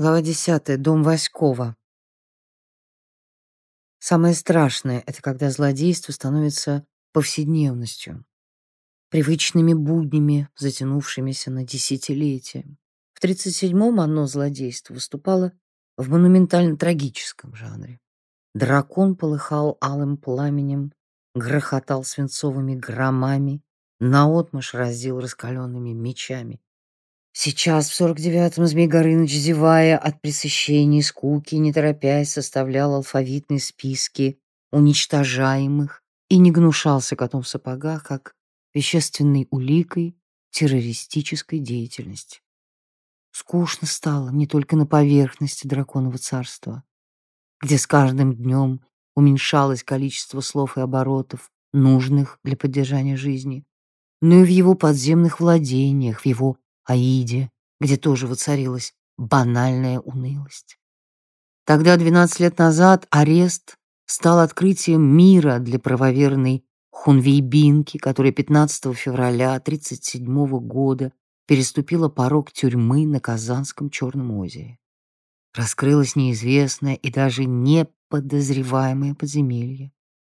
Глава 10. Дом Васькова. Самое страшное — это когда злодейство становится повседневностью, привычными буднями, затянувшимися на десятилетия. В 37-м оно, злодейство, выступало в монументально-трагическом жанре. Дракон полыхал алым пламенем, грохотал свинцовыми громами, наотмашь разил раскаленными мечами. Сейчас, в сорок девятом, Змей Горыныч, зевая от пресыщения скуки, не торопясь, составлял алфавитные списки уничтожаемых и не гнушался котом в сапогах, как вещественной уликой террористической деятельности. Скучно стало не только на поверхности драконового царства, где с каждым днем уменьшалось количество слов и оборотов, нужных для поддержания жизни, но и в его подземных владениях, в его Аиде, где тоже воцарилась банальная унылость. Тогда, 12 лет назад, арест стал открытием мира для правоверной Хунвейбинки, которая 15 февраля 1937 года переступила порог тюрьмы на Казанском Черном озере. Раскрылось неизвестное и даже неподозреваемое подземелье.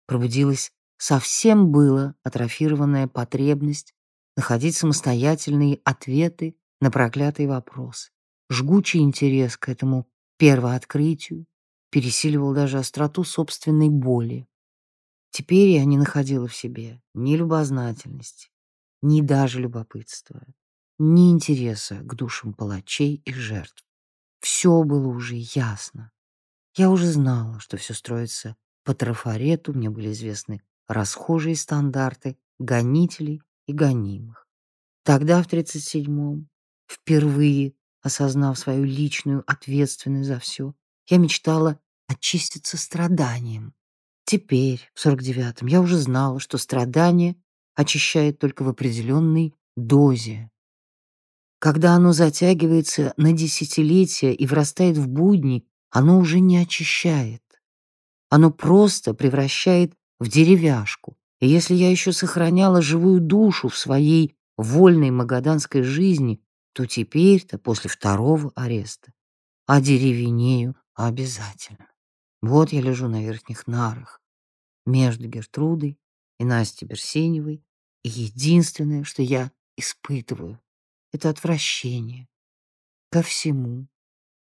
Пробудилась совсем было атрофированная потребность находить самостоятельные ответы на проклятые вопросы. Жгучий интерес к этому первооткрытию пересиливал даже остроту собственной боли. Теперь я не находила в себе ни любознательности, ни даже любопытства, ни интереса к душам палачей и жертв. Все было уже ясно. Я уже знала, что все строится по трафарету, мне были известны расхожие стандарты гонителей и гонимых. Тогда, в 37-м, впервые осознав свою личную ответственность за все, я мечтала очиститься страданием. Теперь, в 49-м, я уже знала, что страдание очищает только в определенной дозе. Когда оно затягивается на десятилетия и врастает в будни, оно уже не очищает. Оно просто превращает в деревяшку, и если я еще сохраняла живую душу в своей вольной магаданской жизни, то теперь-то, после второго ареста, одеревенею обязательно. Вот я лежу на верхних нарах, между Гертрудой и Настей Берсеневой, и единственное, что я испытываю, это отвращение ко всему,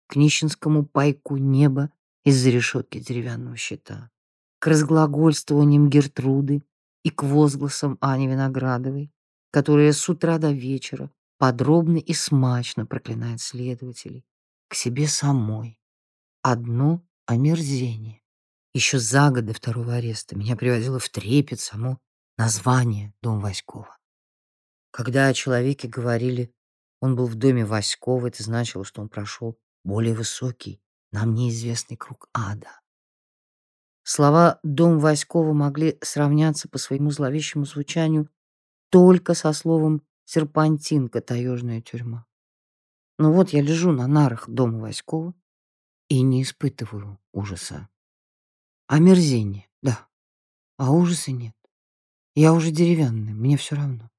к нищенскому пайку неба из-за решетки деревянного щита, к разглагольствованиям Гертруды и к возгласам Ани Виноградовой, которая с утра до вечера подробно и смачно проклинает следователей, к себе самой. Одно омерзение. Еще за год до второго ареста меня приводило в трепет само название «Дом Васькова». Когда о человеке говорили, он был в доме Васькова, это значило, что он прошел более высокий, нам неизвестный круг ада. Слова «дом Васькова» могли сравняться по своему зловещему звучанию только со словом «серпантинка» таежная тюрьма. Но вот я лежу на нарах дома Васькова и не испытываю ужаса. Омерзение, да, а ужаса нет. Я уже деревянная, мне все равно.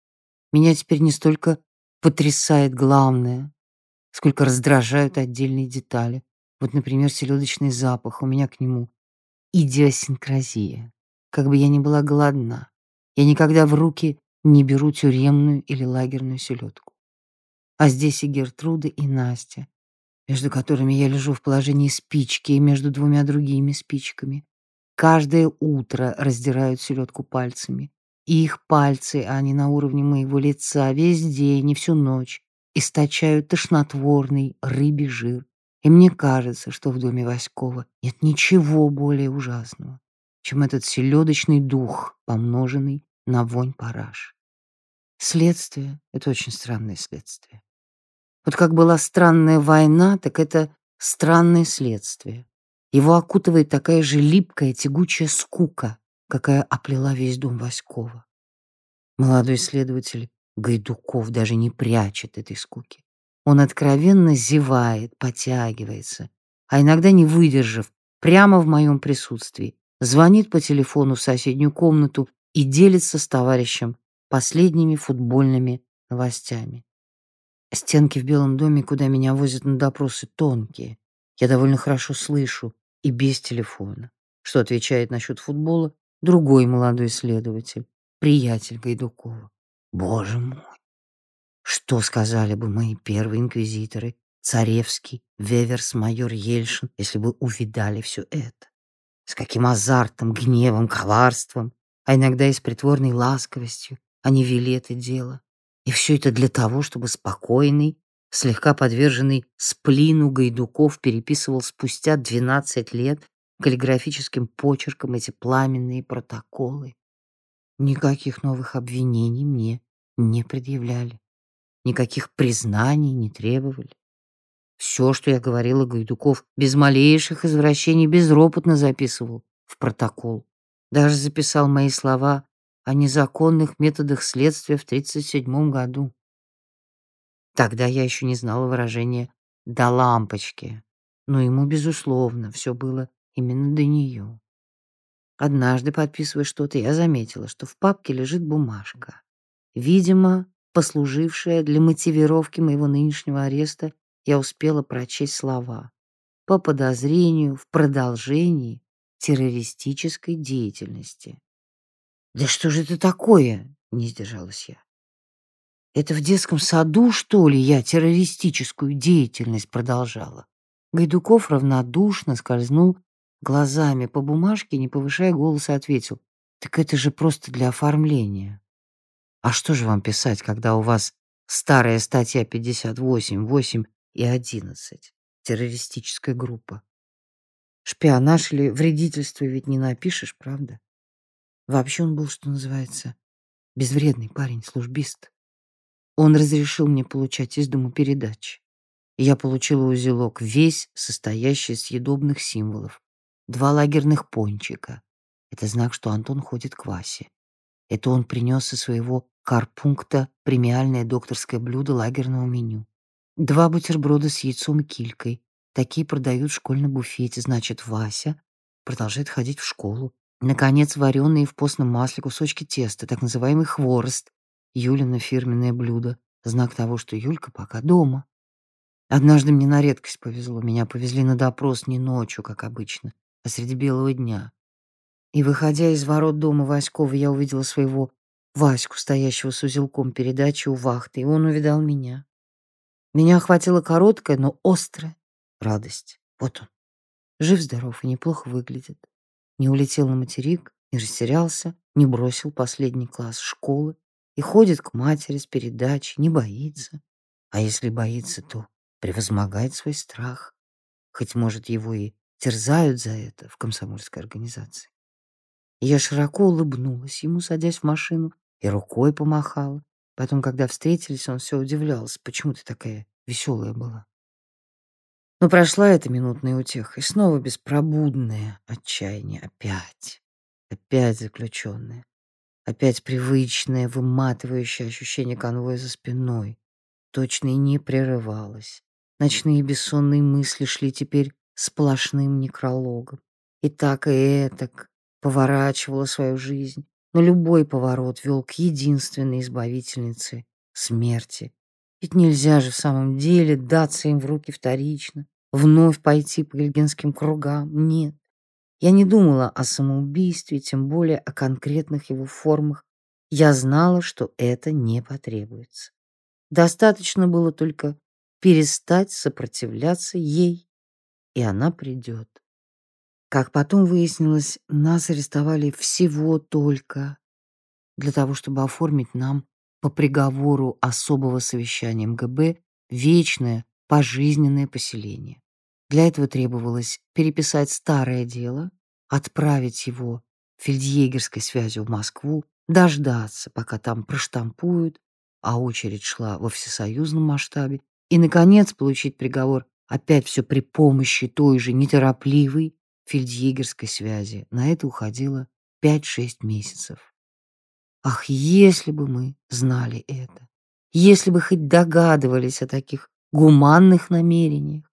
Меня теперь не столько потрясает главное, сколько раздражают отдельные детали. Вот, например, селедочный запах, у меня к нему идиосинкразия. Как бы я ни была голодна, я никогда в руки не беру тюремную или лагерную селедку. А здесь и Гертруда, и Настя, между которыми я лежу в положении спички и между двумя другими спичками. Каждое утро раздирают селедку пальцами. И их пальцы, а не на уровне моего лица, весь день и всю ночь источают тошнотворный рыбий жир, и мне кажется, что в доме Васькова нет ничего более ужасного, чем этот селедочный дух, помноженный на вонь параж. Следствие — это очень странное следствие. Вот как была странная война, так это странное следствие. Его окутывает такая же липкая, тягучая скука, какая оплела весь дом Васькова. Молодой следователь Гайдуков даже не прячет этой скуки. Он откровенно зевает, потягивается, а иногда, не выдержав, прямо в моем присутствии, звонит по телефону в соседнюю комнату и делится с товарищем последними футбольными новостями. Стенки в Белом доме, куда меня возят на допросы, тонкие. Я довольно хорошо слышу и без телефона. Что отвечает насчет футбола другой молодой следователь, приятель Гайдукова. Боже мой! Что сказали бы мои первые инквизиторы, Царевский, Веверс, майор Ельшин, если бы увидали все это? С каким азартом, гневом, коварством, а иногда и с притворной ласковостью они вели это дело. И все это для того, чтобы спокойный, слегка подверженный сплину Гайдуков переписывал спустя 12 лет каллиграфическим почерком эти пламенные протоколы. Никаких новых обвинений мне не предъявляли, никаких признаний не требовали. Все, что я говорила, Гайдуков без малейших извращений безропотно записывал в протокол. Даже записал мои слова о незаконных методах следствия в 1937 году. Тогда я еще не знала выражения «до лампочки», но ему, безусловно, все было именно до нее. Однажды, подписывая что-то, я заметила, что в папке лежит бумажка, видимо, послужившая для мотивировки моего нынешнего ареста, я успела прочесть слова «по подозрению в продолжении террористической деятельности». «Да что же это такое?» — не сдержалась я. «Это в детском саду, что ли, я террористическую деятельность продолжала?» Гайдуков равнодушно скользнул глазами по бумажке, не повышая голоса, ответил. «Так это же просто для оформления. А что же вам писать, когда у вас старая статья 58, 8 и 11, террористическая группа? Шпионаж или вредительство ведь не напишешь, правда?» Вообще он был, что называется, безвредный парень, службист. Он разрешил мне получать из дома передачи. Я получила узелок, весь состоящий из съедобных символов. Два лагерных пончика. Это знак, что Антон ходит к Васе. Это он принес со своего карпункта премиальное докторское блюдо лагерного меню. Два бутерброда с яйцом и килькой. Такие продают в школьном буфете. Значит, Вася продолжает ходить в школу. Наконец, вареные в постном масле кусочки теста, так называемый хворост. Юлина фирменное блюдо. Знак того, что Юлька пока дома. Однажды мне на редкость повезло. Меня повезли на допрос не ночью, как обычно, а среди белого дня. И, выходя из ворот дома Васькова, я увидела своего Ваську, стоящего с узелком передачи у вахты, и он увидал меня. Меня охватила короткая, но острая радость. Вот он. Жив-здоров и неплохо выглядит не улетел на материк, не растерялся, не бросил последний класс школы и ходит к матери с передачей, не боится. А если боится, то превозмогает свой страх, хоть, может, его и терзают за это в комсомольской организации. я широко улыбнулась ему, садясь в машину, и рукой помахала. Потом, когда встретились, он все удивлялся, почему ты такая веселая была. Но прошла эта минутная утеха, и снова беспробудное отчаяние. Опять, опять заключенное. Опять привычное, выматывающее ощущение конвоя за спиной. Точно и не прерывалось. Ночные бессонные мысли шли теперь сплошным некрологом. И так, и этак поворачивала свою жизнь. Но любой поворот вел к единственной избавительнице — смерти. Ведь нельзя же в самом деле даться им в руки вторично, вновь пойти по гильгенским кругам. Нет. Я не думала о самоубийстве, тем более о конкретных его формах. Я знала, что это не потребуется. Достаточно было только перестать сопротивляться ей, и она придет. Как потом выяснилось, нас арестовали всего только для того, чтобы оформить нам по приговору особого совещания МГБ вечное пожизненное поселение. Для этого требовалось переписать старое дело, отправить его фельдъегерской связью в Москву, дождаться, пока там проштампуют, а очередь шла во всесоюзном масштабе, и, наконец, получить приговор опять все при помощи той же неторопливой фельдъегерской связи. На это уходило 5-6 месяцев. Ах, если бы мы знали это, если бы хоть догадывались о таких гуманных намерениях,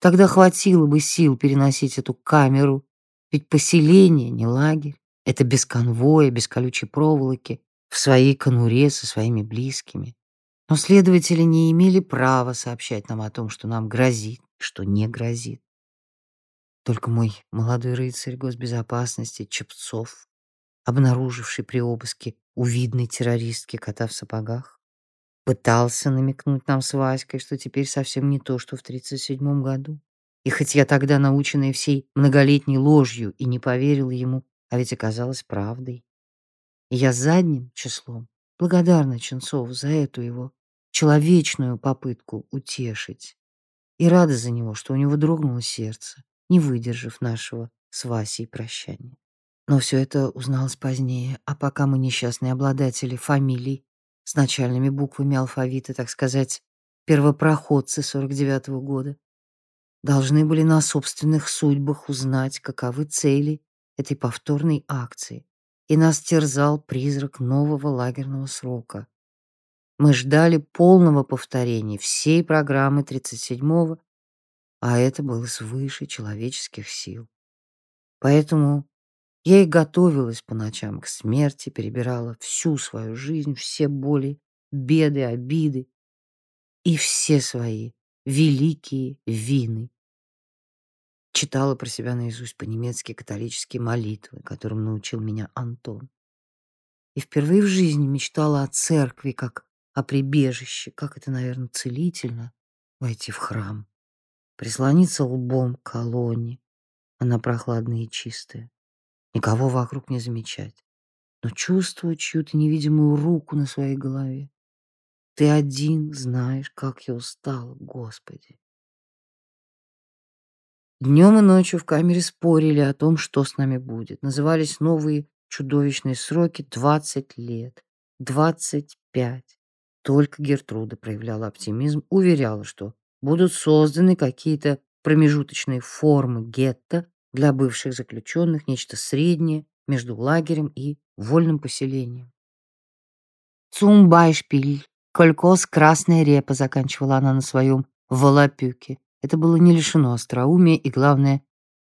тогда хватило бы сил переносить эту камеру, ведь поселение не лагерь, это без конвоя, без колючей проволоки, в своей конуре со своими близкими. Но следователи не имели права сообщать нам о том, что нам грозит, что не грозит. Только мой молодой рыцарь госбезопасности Чепцов, обнаруживший при обыске у террористки кота в сапогах, пытался намекнуть нам с Васькой, что теперь совсем не то, что в 37 году. И хоть я тогда, наученная всей многолетней ложью, и не поверила ему, а ведь оказалось правдой. И я задним числом благодарна Ченцову за эту его человечную попытку утешить. И рада за него, что у него дрогнуло сердце, не выдержав нашего с Васей прощания. Но все это узналось позднее, а пока мы несчастные обладатели фамилий с начальными буквами алфавита, так сказать, первопроходцы 49-го года, должны были на собственных судьбах узнать, каковы цели этой повторной акции, и нас терзал призрак нового лагерного срока. Мы ждали полного повторения всей программы 37-го, а это было свыше человеческих сил. Поэтому я и готовилась по ночам к смерти, перебирала всю свою жизнь, все боли, беды, обиды и все свои великие вины. Читала про себя наизусть по-немецки католические молитвы, которым научил меня Антон. И впервые в жизни мечтала о церкви, как о прибежище, как это, наверное, целительно войти в храм, прислониться лбом к колонне, она прохладная и чистая, никого вокруг не замечать, но чувствовать чью-то невидимую руку на своей голове. Ты один знаешь, как я устала, Господи. Днем и ночью в камере спорили о том, что с нами будет. Назывались новые чудовищные сроки 20 лет, 25. Только Гертруда проявляла оптимизм, уверяла, что будут созданы какие-то промежуточные формы гетто для бывших заключенных, нечто среднее между лагерем и вольным поселением. «Цумбайшпиль, колькос красная репа», заканчивала она на своем волопюке. Это было не лишено остроумия, и, главное,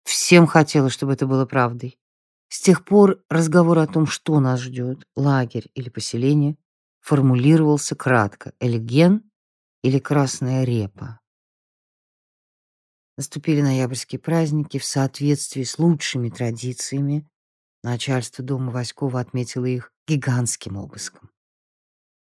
всем хотелось, чтобы это было правдой. С тех пор разговор о том, что нас ждет, лагерь или поселение, формулировался кратко «элеген» или «красная репа». Наступили ноябрьские праздники в соответствии с лучшими традициями. Начальство дома Васькова отметило их гигантским обыском.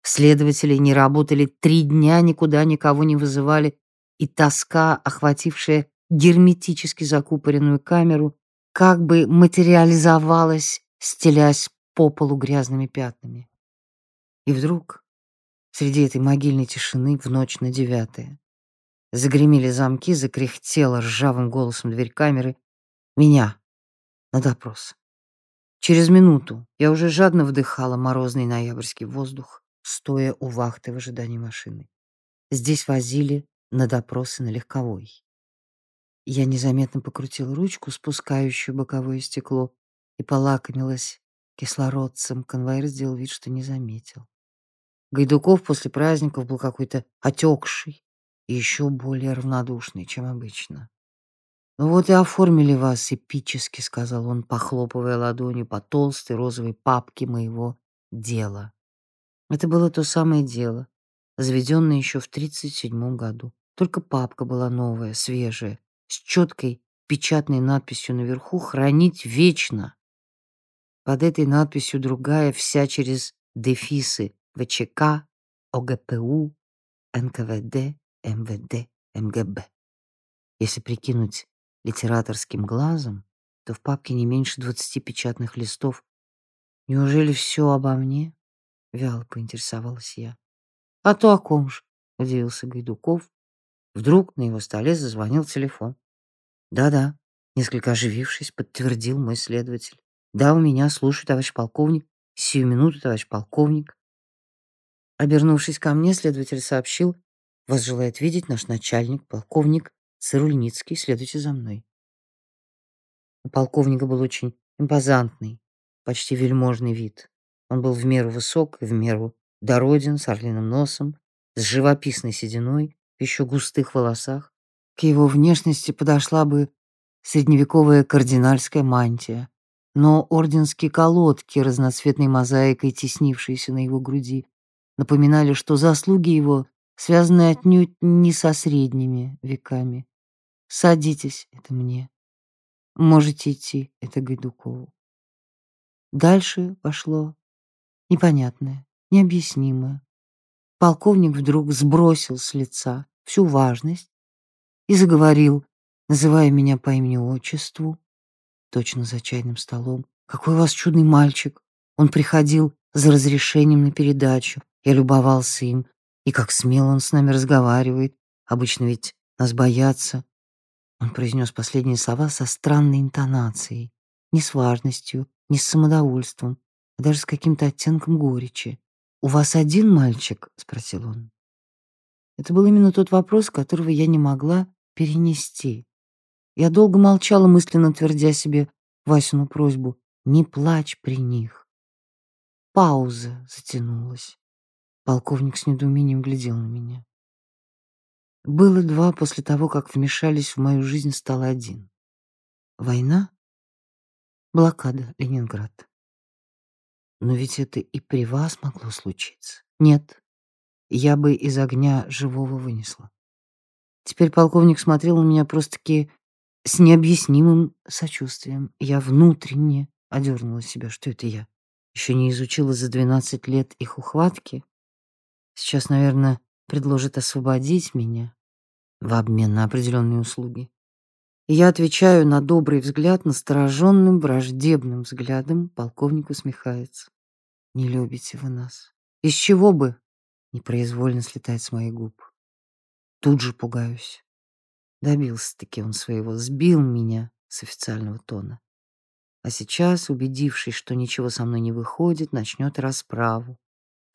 Следователи не работали три дня, никуда никого не вызывали, и тоска, охватившая герметически закупоренную камеру, как бы материализовалась, стелясь по полу грязными пятнами. И вдруг, среди этой могильной тишины, в ночь на девятое, загремели замки, закряхтела ржавым голосом дверь камеры. Меня на допрос. Через минуту я уже жадно вдыхала морозный ноябрьский воздух, стоя у вахты в ожидании машины. Здесь возили на допросы на легковой. Я незаметно покрутила ручку, спускающую боковое стекло, и полакомилась кислородцем. Конвоир сделал вид, что не заметил. Гайдуков после праздников был какой-то отекший еще более равнодушный, чем обычно. «Ну вот и оформили вас эпически», — сказал он, похлопывая ладонью по толстой розовой папке моего дела. Это было то самое дело, заведенное еще в 1937 году. Только папка была новая, свежая, с четкой печатной надписью наверху «Хранить вечно». Под этой надписью другая, вся через дефисы ВЧК, ОГПУ, НКВД, МВД, МГБ. Если прикинуть литераторским глазом, то в папке не меньше двадцати печатных листов. Неужели все обо мне? Вяло поинтересовалась я. А то о ком же? Удивился Гайдуков. Вдруг на его столе зазвонил телефон. Да-да, несколько оживившись, подтвердил мой следователь. Да, у меня, слушаю, товарищ полковник. Сию минуту, товарищ полковник. Обернувшись ко мне, следователь сообщил, вас желает видеть наш начальник, полковник Цирульницкий. Следуйте за мной. У полковника был очень импозантный, почти вельможный вид. Он был в меру высок и в меру дороден, с орлиным носом, с живописной сединой, в еще густых волосах. К его внешности подошла бы средневековая кардинальская мантия, но орденские колодки, разноцветной мозаикой теснившиеся на его груди, напоминали, что заслуги его связаны отнюдь не со средними веками. «Садитесь, это мне. Можете идти, это Гайдукову». Дальше пошло непонятное, необъяснимое. Полковник вдруг сбросил с лица всю важность и заговорил, называя меня по имени-отчеству, точно за чайным столом. «Какой у вас чудный мальчик! Он приходил за разрешением на передачу. Я любовался им. И как смело он с нами разговаривает. Обычно ведь нас боятся». Он произнес последние слова со странной интонацией, не с важностью, не с самодовольством, а даже с каким-то оттенком горечи. «У вас один мальчик?» — спросил он. Это был именно тот вопрос, которого я не могла перенести. Я долго молчала, мысленно твердя себе Васину просьбу «Не плачь при них». Пауза затянулась. Полковник с недоумением глядел на меня. Было два после того, как вмешались в мою жизнь, стал один. Война, блокада Ленинграда. Но ведь это и при вас могло случиться. Нет, я бы из огня живого вынесла. Теперь полковник смотрел на меня просто-таки с необъяснимым сочувствием. Я внутренне одернула себя, что это я. Еще не изучила за 12 лет их ухватки. Сейчас, наверное, предложит освободить меня в обмен на определенные услуги. И я отвечаю на добрый взгляд, настороженным, враждебным взглядом. Полковник усмехается. Не любите вы нас. Из чего бы? Непроизвольно слетает с моих губ. Тут же пугаюсь. Добился-таки он своего, сбил меня с официального тона. А сейчас, убедившись, что ничего со мной не выходит, начнет расправу.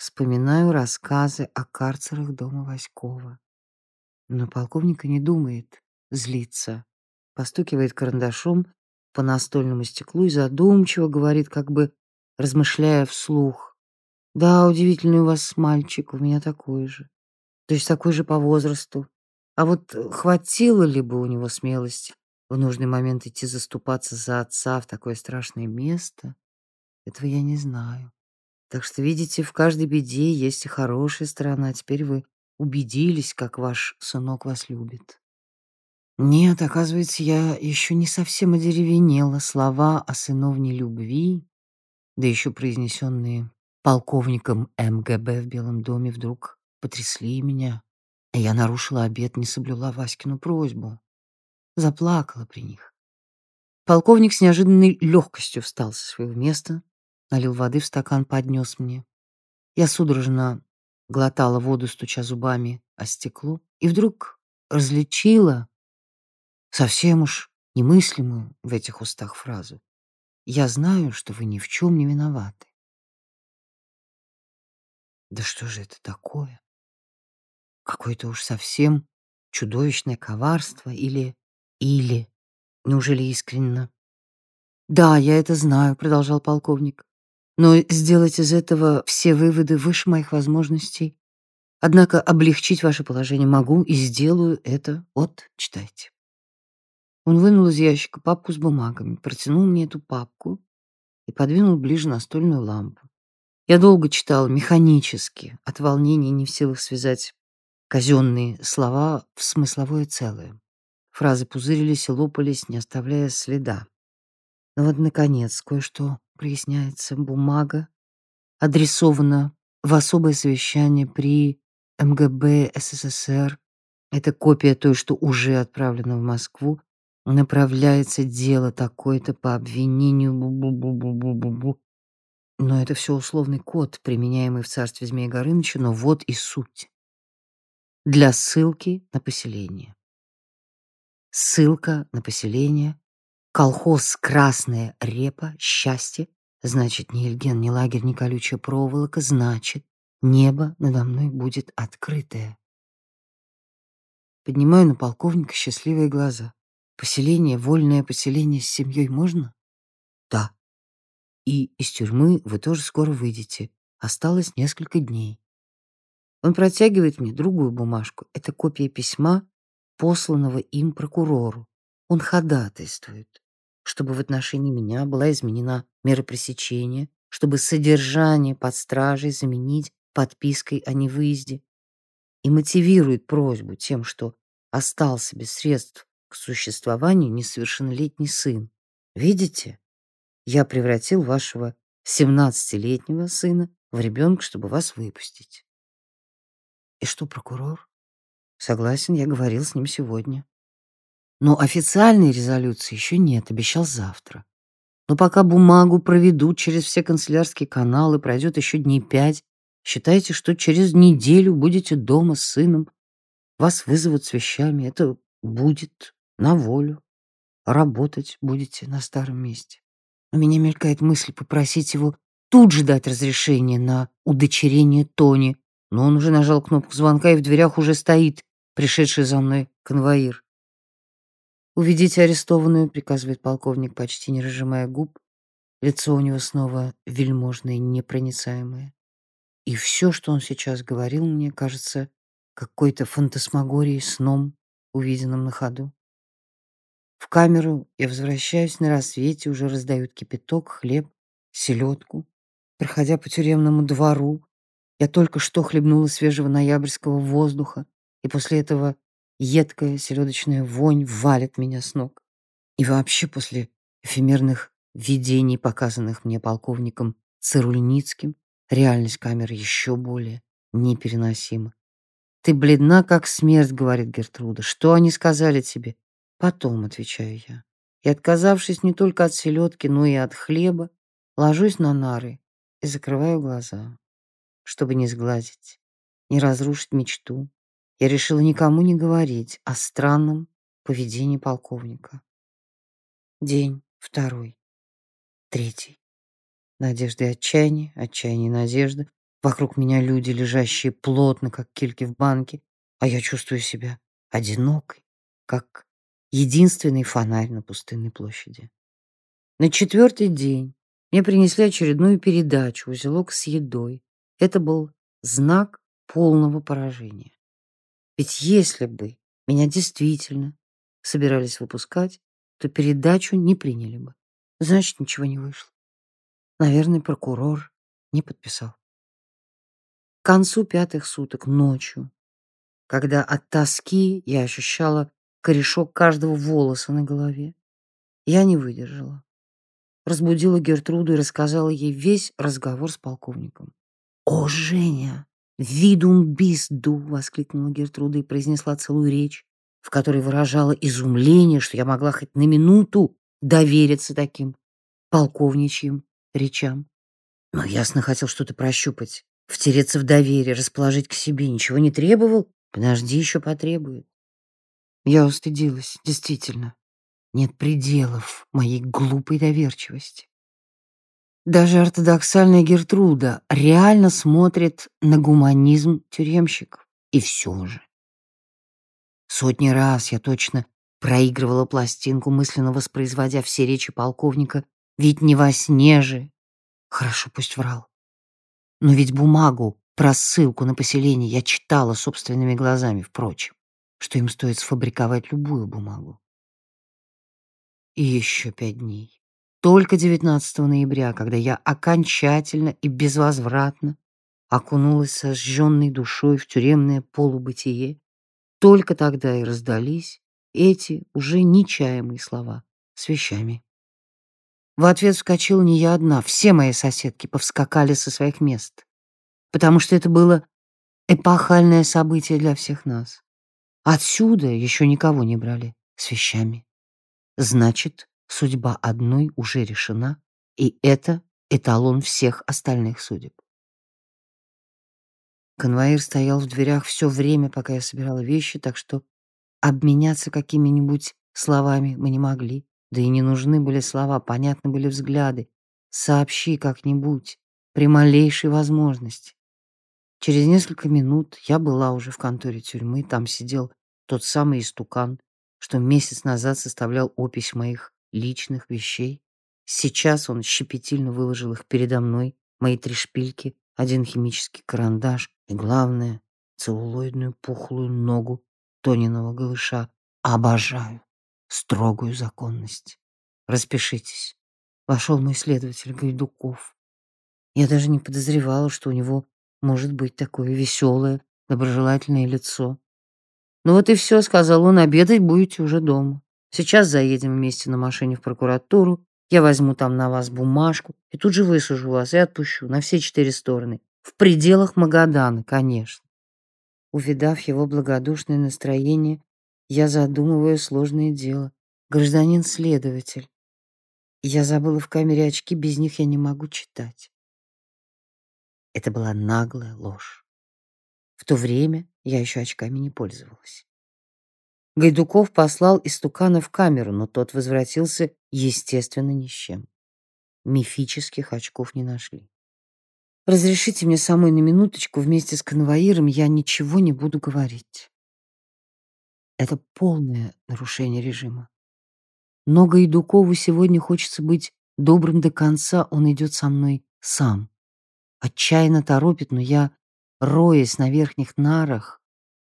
Вспоминаю рассказы о карцерах дома Васькова. Но полковника не думает злиться. Постукивает карандашом по настольному стеклу и задумчиво говорит, как бы размышляя вслух. «Да, удивительный у вас мальчик, у меня такой же. То есть такой же по возрасту. А вот хватило ли бы у него смелости в нужный момент идти заступаться за отца в такое страшное место? Этого я не знаю. Так что, видите, в каждой беде есть и хорошая сторона. Теперь вы убедились, как ваш сынок вас любит. Нет, оказывается, я еще не совсем одеревенела. Слова о сыновней любви, да еще произнесенные полковником МГБ в Белом доме, вдруг потрясли меня. Я нарушила обет, не соблюла Васькину просьбу. Заплакала при них. Полковник с неожиданной легкостью встал со своего места, налил воды в стакан, поднес мне. Я судорожно глотала воду, стуча зубами о стекло, и вдруг различила совсем уж немыслимую в этих устах фразу. «Я знаю, что вы ни в чем не виноваты». Да что же это такое? Какое-то уж совсем чудовищное коварство или... или... Неужели искренно? «Да, я это знаю», — продолжал полковник. «Но сделать из этого все выводы выше моих возможностей. Однако облегчить ваше положение могу и сделаю это. Вот, читайте». Он вынул из ящика папку с бумагами, протянул мне эту папку и подвинул ближе настольную лампу. Я долго читал механически, от волнения не в силах связать казенные слова в смысловое целое. Фразы пузырились и лопались, не оставляя следа. Но вот, наконец, кое-что проясняется. Бумага адресована в особое совещание при МГБ СССР. Это копия той, что уже отправлена в Москву. Направляется дело такое-то по обвинению бу-бу-бу-бу-бу-бу. Но это все условный код, применяемый в царстве Змея Горыныча, но вот и суть для ссылки на поселение. Ссылка на поселение, колхоз «Красная репа», счастье, значит, ни Ильген, ни лагерь, ни колючая проволока, значит, небо надо мной будет открытое. Поднимаю на полковника счастливые глаза. Поселение, вольное поселение с семьей можно? Да. И из тюрьмы вы тоже скоро выйдете. Осталось несколько дней. Он протягивает мне другую бумажку. Это копия письма, посланного им прокурору. Он ходатайствует, чтобы в отношении меня была изменена мера пресечения, чтобы содержание под стражей заменить подпиской о невыезде и мотивирует просьбу тем, что остался без средств к существованию несовершеннолетний сын. Видите, я превратил вашего 17-летнего сына в ребенка, чтобы вас выпустить. И что, прокурор? Согласен, я говорил с ним сегодня. Но официальной резолюции еще нет, обещал завтра. Но пока бумагу проведут через все канцелярские каналы, пройдет еще дней пять, считайте, что через неделю будете дома с сыном. Вас вызовут с вещами. Это будет на волю. Работать будете на старом месте. У меня мелькает мысль попросить его тут же дать разрешение на удочерение Тони, но он уже нажал кнопку звонка, и в дверях уже стоит пришедший за мной конвоир. «Уведите арестованную», — приказывает полковник, почти не разжимая губ. Лицо у него снова вельможное, непроницаемое. И все, что он сейчас говорил мне, кажется какой-то фантасмагорией, сном, увиденным на ходу. В камеру я возвращаюсь на рассвете, уже раздают кипяток, хлеб, селедку. Проходя по тюремному двору, я только что хлебнула свежего ноябрьского воздуха, и после этого едкая селедочная вонь валит меня с ног. И вообще после эфемерных видений, показанных мне полковником Цирульницким, реальность камеры еще более непереносима. «Ты бледна, как смерть», — говорит Гертруда. «Что они сказали тебе?» «Потом», — отвечаю я. И, отказавшись не только от селедки, но и от хлеба, ложусь на нары и закрываю глаза, чтобы не сглазить, не разрушить мечту. Я решила никому не говорить о странном поведении полковника. День второй, третий. Надежда и отчаяние, отчаяние и надежда. Вокруг меня люди, лежащие плотно, как кильки в банке, а я чувствую себя одинокой, как единственный фонарь на пустынной площади. На четвертый день мне принесли очередную передачу, узелок с едой. Это был знак полного поражения. Ведь если бы меня действительно собирались выпускать, то передачу не приняли бы. Значит, ничего не вышло. Наверное, прокурор не подписал. К концу пятых суток ночью, когда от тоски я ощущала корешок каждого волоса на голове, я не выдержала. Разбудила Гертруду и рассказала ей весь разговор с полковником. «О, Женя! Видум бисду!» — воскликнула Гертруда и произнесла целую речь, в которой выражала изумление, что я могла хоть на минуту довериться таким полковничьим речам. Но ясно хотел что-то прощупать, втереться в доверие, расположить к себе. Ничего не требовал? Подожди, еще потребует. Я устыдилась, действительно. Нет пределов моей глупой доверчивости. Даже ортодоксальная Гертруда реально смотрит на гуманизм тюремщиков. И все же. Сотни раз я точно проигрывала пластинку, мысленно воспроизводя все речи полковника ведь не во сне же. Хорошо, пусть врал. Но ведь бумагу про ссылку на поселение я читала собственными глазами, впрочем, что им стоит сфабриковать любую бумагу. И еще пять дней. Только 19 ноября, когда я окончательно и безвозвратно окунулась сожженной душой в тюремное полубытие, только тогда и раздались эти уже нечаемые слова с вещами. В ответ вскочила не я одна, все мои соседки повскакали со своих мест, потому что это было эпохальное событие для всех нас. Отсюда еще никого не брали с вещами. Значит, судьба одной уже решена, и это эталон всех остальных судеб. Конвоир стоял в дверях все время, пока я собирала вещи, так что обменяться какими-нибудь словами мы не могли. Да и не нужны были слова, понятны были взгляды. Сообщи как-нибудь, при малейшей возможности. Через несколько минут я была уже в конторе тюрьмы, там сидел тот самый истукан, что месяц назад составлял опись моих личных вещей. Сейчас он щепетильно выложил их передо мной, мои три шпильки, один химический карандаш и, главное, целлулоидную пухлую ногу Тониного голыша. Обожаю строгую законность. Распишитесь. Вошел мой следователь Гайдуков. Я даже не подозревала, что у него может быть такое веселое, доброжелательное лицо. «Ну вот и все», — сказал он, — «обедать будете уже дома. Сейчас заедем вместе на машине в прокуратуру, я возьму там на вас бумажку и тут же высажу вас и отпущу на все четыре стороны. В пределах Магадана, конечно». Увидав его благодушное настроение, я задумываю сложное дело. Гражданин-следователь. Я забыла в камере очки, без них я не могу читать. Это была наглая ложь. В то время я еще очками не пользовалась. Гайдуков послал истукана в камеру, но тот возвратился, естественно, ни с чем. Мифических очков не нашли. Разрешите мне самой на минуточку вместе с конвоиром, я ничего не буду говорить. Это полное нарушение режима. Но Гайдукову сегодня хочется быть добрым до конца, он идет со мной сам. Отчаянно торопит, но я, роясь на верхних нарах,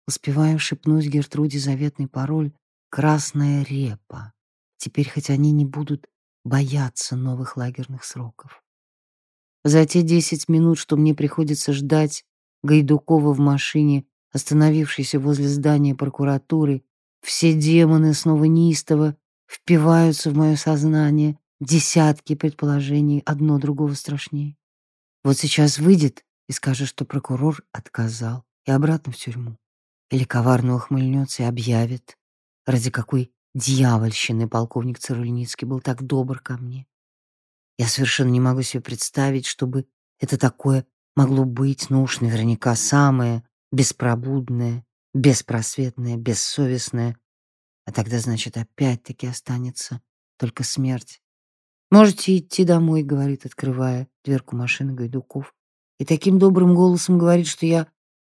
успеваю шепнуть Гертруде заветный пароль «Красная репа». Теперь хоть они не будут бояться новых лагерных сроков. За те десять минут, что мне приходится ждать Гайдукова в машине, остановившейся возле здания прокуратуры, все демоны снова неистово впиваются в мое сознание десятки предположений, одно другого страшнее. Вот сейчас выйдет и скажет, что прокурор отказал, и обратно в тюрьму. Или коварно ухмыльнется и объявит, ради какой дьявольщины полковник Цирульницкий был так добр ко мне. Я совершенно не могу себе представить, чтобы это такое могло быть, но уж наверняка самое беспробудное, беспросветное, бессовестное а тогда, значит, опять-таки останется только смерть. «Можете идти домой», — говорит, открывая дверку машины Гайдуков. И таким добрым голосом говорит, что я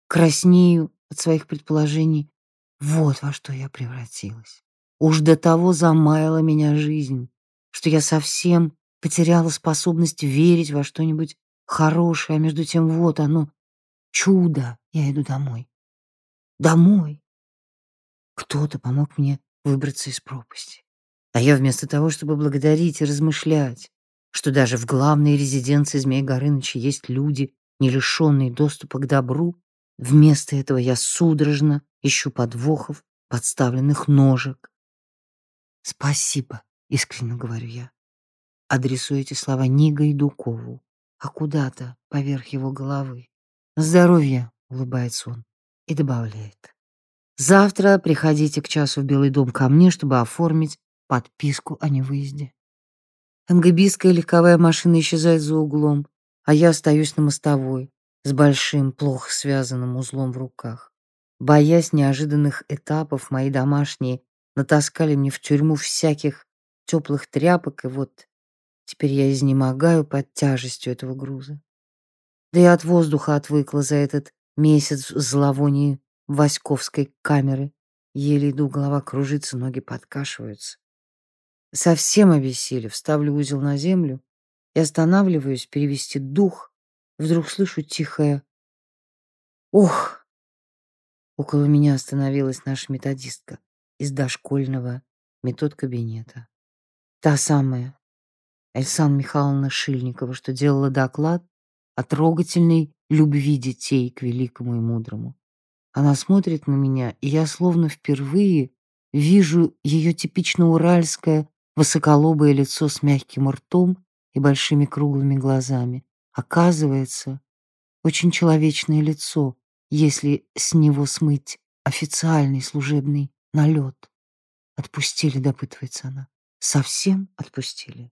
краснею от своих предположений. Вот во что я превратилась. Уж до того замаяла меня жизнь, что я совсем потеряла способность верить во что-нибудь хорошее, а между тем вот оно, чудо, я иду домой. Домой. Кто-то помог мне выбраться из пропасти. А я вместо того, чтобы благодарить и размышлять, что даже в главной резиденции Змея Горыныча есть люди, не лишенные доступа к добру, вместо этого я судорожно ищу подвохов, подставленных ножек. «Спасибо», — искренне говорю я. Адресую эти слова не Гайдукову, а куда-то поверх его головы. «Здоровье», — улыбается он и добавляет. Завтра приходите к часу в Белый дом ко мне, чтобы оформить подписку о невыезде. МГБистская легковая машина исчезает за углом, а я остаюсь на мостовой с большим, плохо связанным узлом в руках. Боясь неожиданных этапов, мои домашние натаскали мне в тюрьму всяких теплых тряпок, и вот теперь я изнемогаю под тяжестью этого груза. Да и от воздуха отвыкла за этот месяц в зловонии Васьковской камеры. Еле иду, голова кружится, ноги подкашиваются. Совсем обессилев, ставлю узел на землю и останавливаюсь перевести дух. Вдруг слышу тихое «Ох!». Около меня остановилась наша методистка из дошкольного метод-кабинета. Та самая, Александра Михайловна Шильникова, что делала доклад о трогательной любви детей к великому и мудрому. Она смотрит на меня, и я словно впервые вижу ее типично уральское высоколобое лицо с мягким ртом и большими круглыми глазами. Оказывается, очень человечное лицо, если с него смыть официальный служебный налет. Отпустили, допытывается она. Совсем отпустили.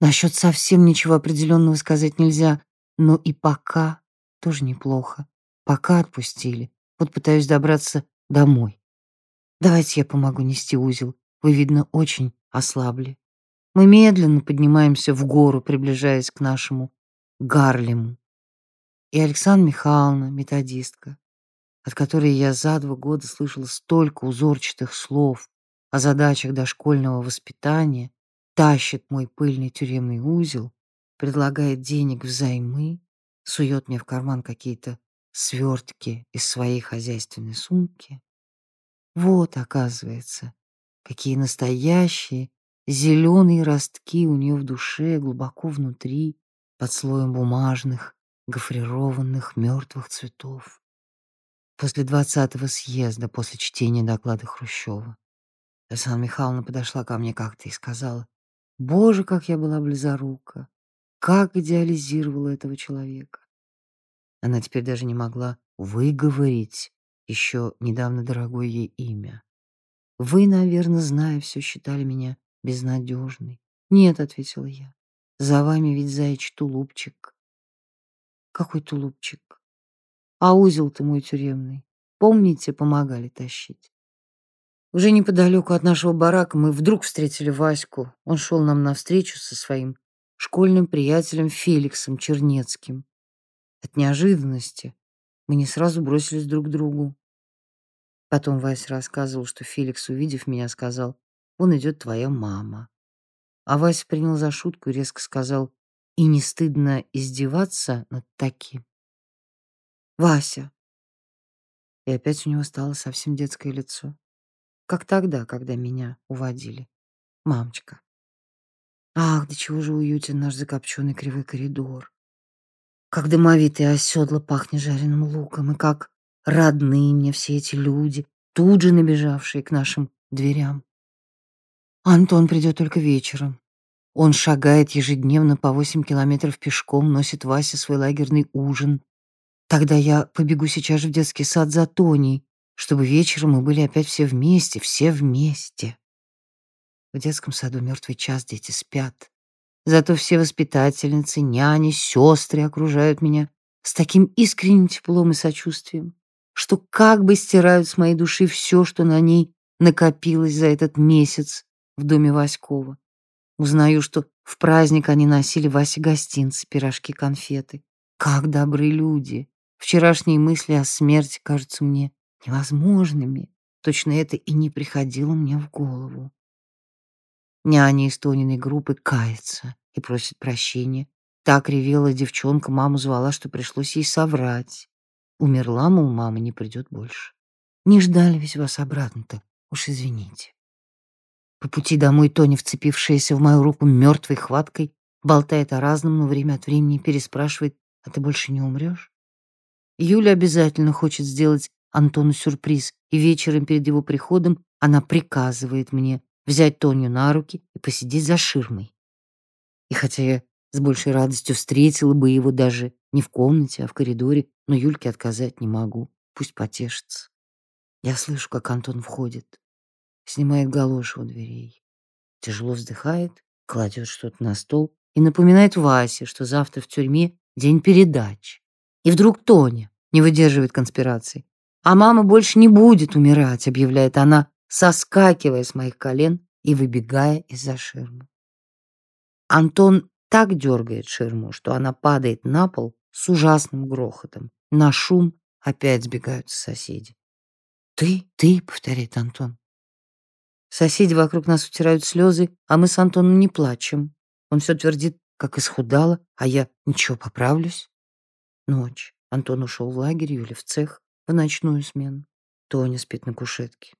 Насчет совсем ничего определенного сказать нельзя, но и пока тоже неплохо. Пока отпустили. Вот пытаюсь добраться домой. Давайте я помогу нести узел. Вы, видно, очень ослабли. Мы медленно поднимаемся в гору, приближаясь к нашему Гарлему. И Александра Михайловна, методистка, от которой я за два года слышала столько узорчатых слов о задачах дошкольного воспитания, тащит мой пыльный тюремный узел, предлагает денег взаймы, сует мне в карман какие-то свертки из своей хозяйственной сумки. Вот, оказывается, какие настоящие зеленые ростки у нее в душе, глубоко внутри, под слоем бумажных, гофрированных мертвых цветов. После двадцатого съезда, после чтения доклада Хрущева, Александра Михайловна подошла ко мне как-то и сказала, «Боже, как я была близорука! Как идеализировала этого человека!» Она теперь даже не могла выговорить еще недавно дорогое ей имя. «Вы, наверное, зная все, считали меня безнадежной». «Нет», — ответила я, — «за вами ведь заячий тулупчик». «Какой тулупчик?» «А узел-то мой тюремный. Помните, помогали тащить?» Уже неподалеку от нашего барака мы вдруг встретили Ваську. Он шел нам навстречу со своим школьным приятелем Феликсом Чернецким. От неожиданности мы не сразу бросились друг к другу. Потом Вася рассказывал, что Феликс, увидев меня, сказал, «Вон идет твоя мама». А Вася принял за шутку и резко сказал, «И не стыдно издеваться над таким?» «Вася!» И опять у него стало совсем детское лицо. Как тогда, когда меня уводили. Мамочка. Ах, до чего же уютен наш закопченный кривой коридор. Как дымовитый оседло пахнет жареным луком, и как родные мне все эти люди, тут же набежавшие к нашим дверям. Антон придет только вечером. Он шагает ежедневно по восемь километров пешком, носит Васе свой лагерный ужин. Тогда я побегу сейчас же в детский сад за Тоней, чтобы вечером мы были опять все вместе, все вместе. В детском саду мертвый час, дети спят. Зато все воспитательницы, няни, сестры окружают меня с таким искренним теплом и сочувствием, что как бы стирают с моей души все, что на ней накопилось за этот месяц в доме Васькова. Узнаю, что в праздник они носили Васе гостинцы, пирожки, конфеты. Как добры люди! Вчерашние мысли о смерти кажутся мне невозможными. Точно это и не приходило мне в голову. Няня из Тониной группы кается и просит прощения. Так ревела девчонка, маму звала, что пришлось ей соврать. Умерла, мол, мама не придет больше. Не ждали ведь вас обратно-то, уж извините. По пути домой Тоня, вцепившаяся в мою руку мертвой хваткой, болтает о разном, но время от времени переспрашивает, а ты больше не умрешь? Юля обязательно хочет сделать Антону сюрприз, и вечером перед его приходом она приказывает мне взять Тоню на руки и посидеть за ширмой. И хотя я с большей радостью встретила бы его даже не в комнате, а в коридоре, но Юльке отказать не могу. Пусть потешится. Я слышу, как Антон входит, снимает галоши у дверей, тяжело вздыхает, кладет что-то на стол и напоминает Васе, что завтра в тюрьме день передач. И вдруг Тоня не выдерживает конспирации. «А мама больше не будет умирать», — объявляет она, соскакивая с моих колен и выбегая из-за ширмы. Антон так дергает ширму, что она падает на пол с ужасным грохотом. На шум опять сбегаются соседи. «Ты, ты», — повторяет Антон. Соседи вокруг нас утирают слезы, а мы с Антоном не плачем. Он все твердит, как исхудала, а я ничего, поправлюсь. Ночь. Антон ушел в лагерь, Юля в цех в ночную смену. Тоня спит на кушетке.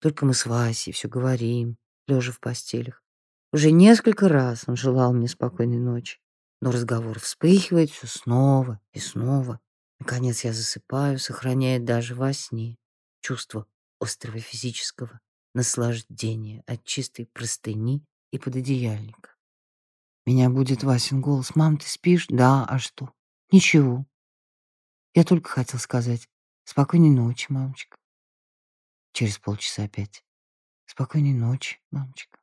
Только мы с Васей все говорим, лежа в постелях. Уже несколько раз он желал мне спокойной ночи, но разговор вспыхивает все снова и снова. Наконец я засыпаю, сохраняя даже во сне чувство острого физического наслаждения от чистой простыни и пододеяльника. Меня будет Васин голос. «Мам, ты спишь?» «Да, а что?» «Ничего». Я только хотел сказать Спокойной ночи, мамочка. Через полчаса опять. Спокойной ночи, мамочка.